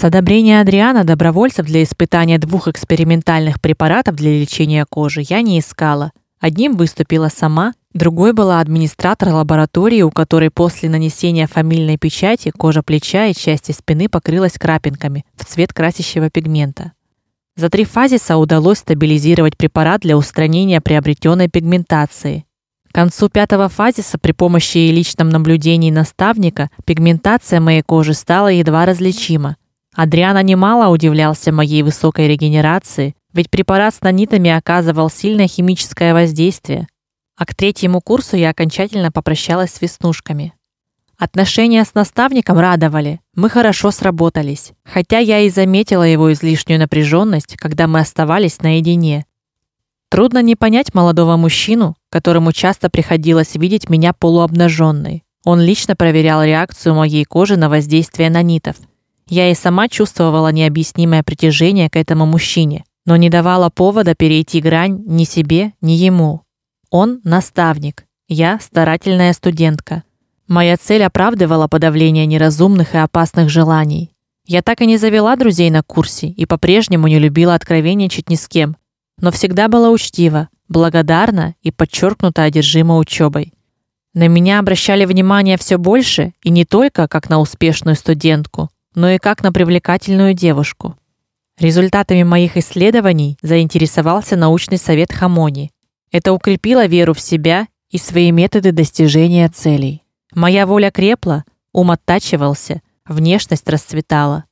С одобрения Адриана добровольцев для испытания двух экспериментальных препаратов для лечения кожи я не искала. Одним выступила сама, другой была администратор лаборатории, у которой после нанесения фамильной печати кожа плеча и части спины покрылась крапинками в цвет красящего пигмента. За три фазиса удалось стабилизировать препарат для устранения приобретенной пигментации. К концу пятого фазиса при помощи личном наблюдении наставника пигментация моей кожи стала едва различима. Адриана немало удивлялся моей высокой регенерации, ведь препарат с нанитами оказывал сильное химическое воздействие. А к третьему курсу я окончательно попрощалась с веснушками. Отношения с наставником радовали. Мы хорошо сработались, хотя я и заметила его излишнюю напряженность, когда мы оставались наедине. Трудно не понять молодого мужчину, которому часто приходилось видеть меня полуобнаженной. Он лично проверял реакцию моей кожи на воздействие нанитов. Я и сама чувствовала необъяснимое притяжение к этому мужчине, но не давала повода перейти грань ни себе, ни ему. Он наставник, я старательная студентка. Моя цель оправдывала подавление неразумных и опасных желаний. Я так и не завела друзей на курсе и по-прежнему не любила откровенничать ни с кем, но всегда была учтива, благодарна и подчеркнуто одержима учебой. На меня обращали внимание все больше, и не только как на успешную студентку, но и как на привлекательную девушку. Результатами моих исследований заинтересовался научный совет Хамони. Это укрепило веру в себя и свои методы достижения целей. Моя воля крепла, ум оттачивался, внешность расцветала.